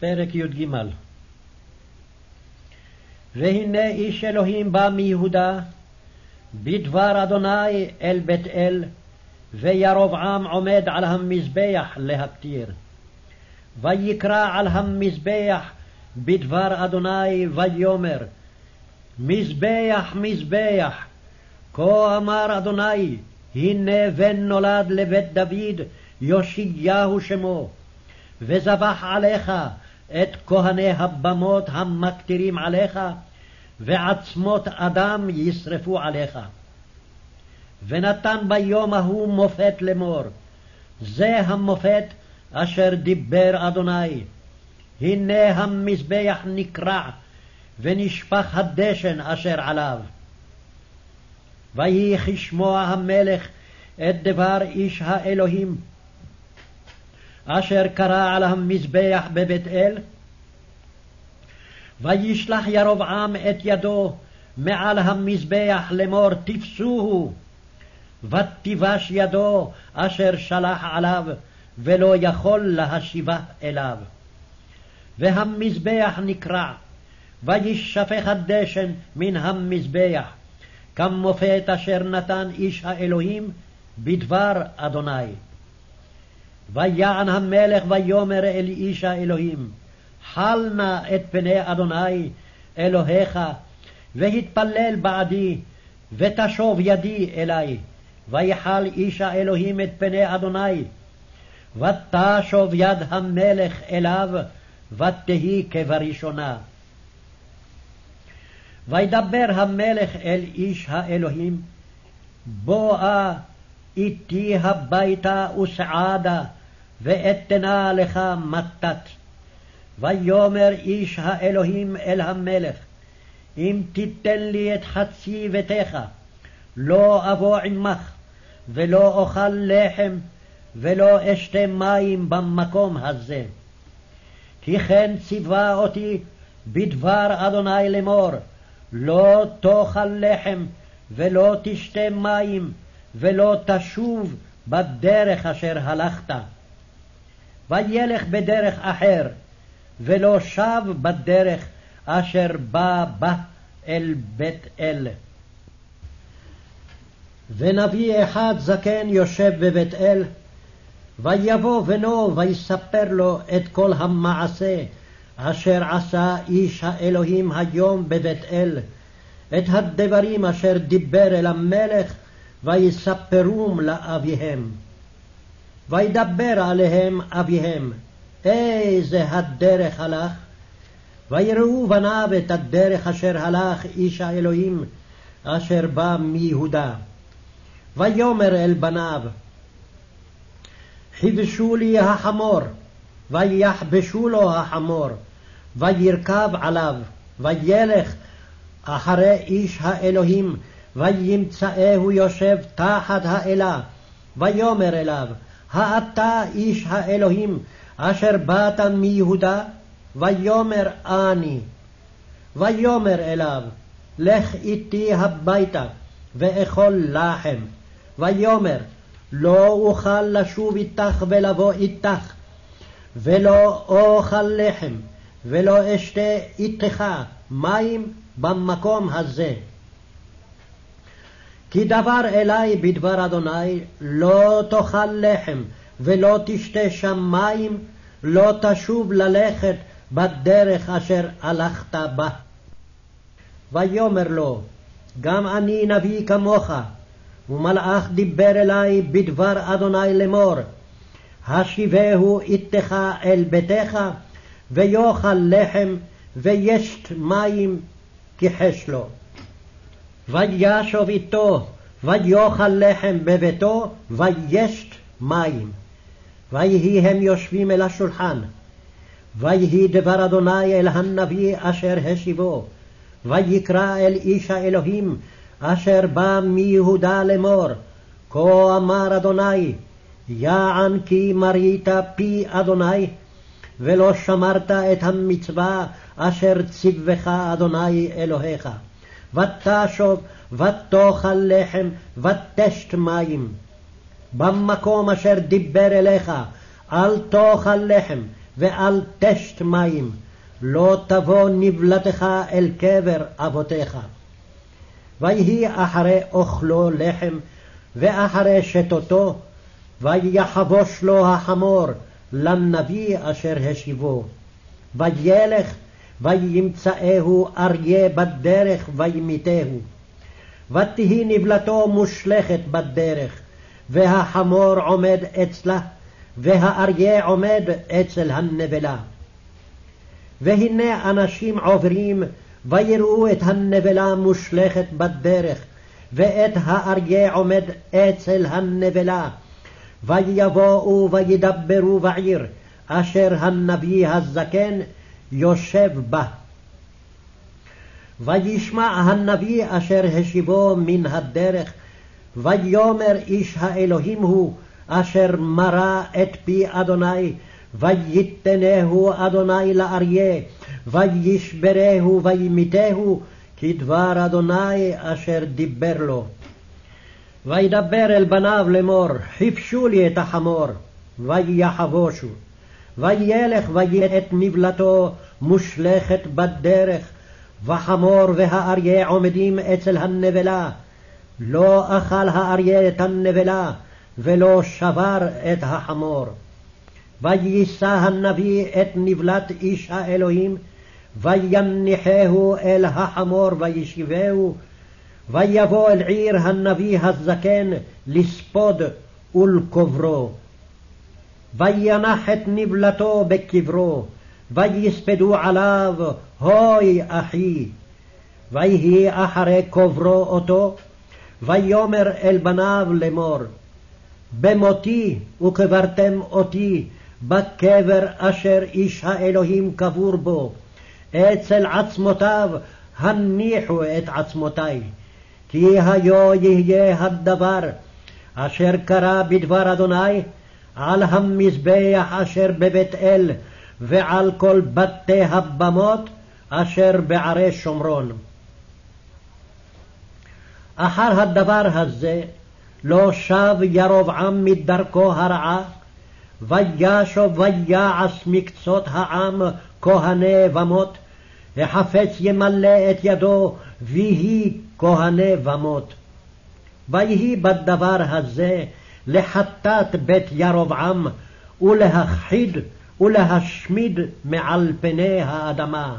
פרק י"ג והנה איש אלוהים בא מיהודה בדבר אדוני אל בית אל, וירבעם עומד על המזבח להקטיר. ויקרא על המזבח בדבר אדוני ויאמר מזבח מזבח כה אמר אדוני הנה בן נולד לבית דוד יאשיהו שמו וזבח עליך את כהני הבמות המקטירים עליך, ועצמות אדם ישרפו עליך. ונתן ביום ההוא מופת לאמור, זה המופת אשר דיבר אדוני. הנה המזבח נקרע, ונשפך הדשן אשר עליו. ויהי כשמוע המלך את דבר איש האלוהים, אשר קרא על המזבח בבית אל, וישלח ירבעם את ידו מעל המזבח לאמור תפסוהו, ותיבש ידו אשר שלח עליו, ולא יכול להשיבה אליו. והמזבח נקרע, וישפך הדשן מן המזבח, כמופת אשר נתן איש האלוהים בדבר אדוני. ויען המלך ויאמר אל איש האלוהים, חל נא את פני אדוני אלוהיך, והתפלל בעדי, ותשוב ידי אלי. ויחל איש האלוהים את פני אדוני, ותשוב יד המלך אליו, ותהי כבראשונה. וידבר המלך אל איש האלוהים, בואה איתי הביתה וסעדה, ואתנה לך מתת. ויאמר איש האלוהים אל המלך, אם תיתן לי את חצי ביתך, לא אבוא עמך, ולא אוכל לחם, ולא אשתה מים במקום הזה. כי כן ציווה אותי בדבר אדוני לאמור, לא תאכל לחם, ולא תשתה מים, ולא תשוב בדרך אשר הלכת. וילך בדרך אחר, ולא שב בדרך אשר בא בה אל בית אל. ונביא אחד זקן יושב בבית אל, ויבוא בנו ויספר לו את כל המעשה אשר עשה איש האלוהים היום בבית אל, את הדברים אשר דיבר אל המלך, ויספרום לאביהם. וידבר עליהם אביהם, איזה הדרך הלך? ויראו בניו את הדרך אשר הלך איש האלוהים, אשר בא מיהודה. ויאמר אל בניו, חיבשו לי החמור, ויחבשו לו החמור, וירכב עליו, וילך אחרי איש האלוהים, וימצאהו יושב תחת האלה, ויאמר אליו, האתה איש האלוהים אשר באת מיהודה? ויאמר אני. ויאמר אליו, לך איתי הביתה, ואכול לחם. ויאמר, לא אוכל לשוב איתך ולבוא איתך, ולא אוכל לחם, ולא אשתה איתך מים במקום הזה. כי דבר אלי בדבר אדוני, לא תאכל לחם, ולא תשתה שם מים, לא תשוב ללכת בדרך אשר הלכת בה. ויאמר לו, גם אני נביא כמוך, ומלאך דיבר אלי בדבר אדוני לאמור, השיבהו איתך אל ביתך, ויאכל לחם, וישת מים, כחש לו. וישוב איתו, ויאכל לחם בביתו, וישת מים. ויהי הם יושבים אל השולחן. ויהי דבר אדוני אל הנביא אשר השיבו, ויקרא אל איש האלוהים אשר בא מיהודה לאמור, כה אמר אדוני, יען כי מרית פי אדוני, ולא שמרת את המצווה אשר ציווך אדוני אלוהיך. ותשוב ותאכל לחם ותשת מים. במקום אשר דיבר אליך, אל תאכל לחם, ואל תשת מים, לא תבוא נבלתך אל קבר אבותיך. ויהי אחרי אוכלו לחם, ואחרי שתותו, ויחבוש לו החמור לנביא אשר השיבו. וילך וימצאהו אריה בדרך וימיתהו. ותהי נבלתו מושלכת בדרך, והחמור עומד אצלה, והאריה עומד אצל הנבלה. והנה אנשים עוברים, ויראו את הנבלה מושלכת בדרך, ואת האריה עומד אצל הנבלה. ויבואו וידברו בעיר, אשר הנביא הזקן יושב בה. וישמע הנביא אשר השיבו מן הדרך, ויאמר איש האלוהים הוא, אשר מרא את פי אדוני, ויתנהו אדוני לאריה, וישברהו וימיתהו, כדבר אדוני אשר דיבר לו. וידבר אל בניו לאמור, חיפשו לי את החמור, ויחבושו. וילך ויראה את נבלתו מושלכת בדרך, וחמור והאריה עומדים אצל הנבלה. לא אכל האריה את הנבלה, ולא שבר את החמור. ויישא הנביא את נבלת איש האלוהים, ויניחהו אל החמור וישיבהו, ויבוא אל עיר הנביא הזקן לספוד ולקוברו. וינח את נבלתו בקברו, ויספדו עליו, הוי אחי. ויהי אחרי קוברו אותו, ויאמר אל בניו לאמור, במותי וקברתם אותי בקבר אשר איש האלוהים קבור בו, אצל עצמותיו הניחו את עצמותי, כי היו יהיה הדבר אשר קרה בדבר אדוני על המזבח אשר בבית אל, ועל כל בתי הבמות אשר בערי שומרון. אחר הדבר הזה לא שב ירבעם מדרכו הרעה, וישוב ויעש מקצות העם כהני במות, החפץ ימלא את ידו, ויהי כהני במות. ויהי בדבר הזה לחטאת בית ירבעם, ולהכחיד ולהשמיד מעל פני האדמה.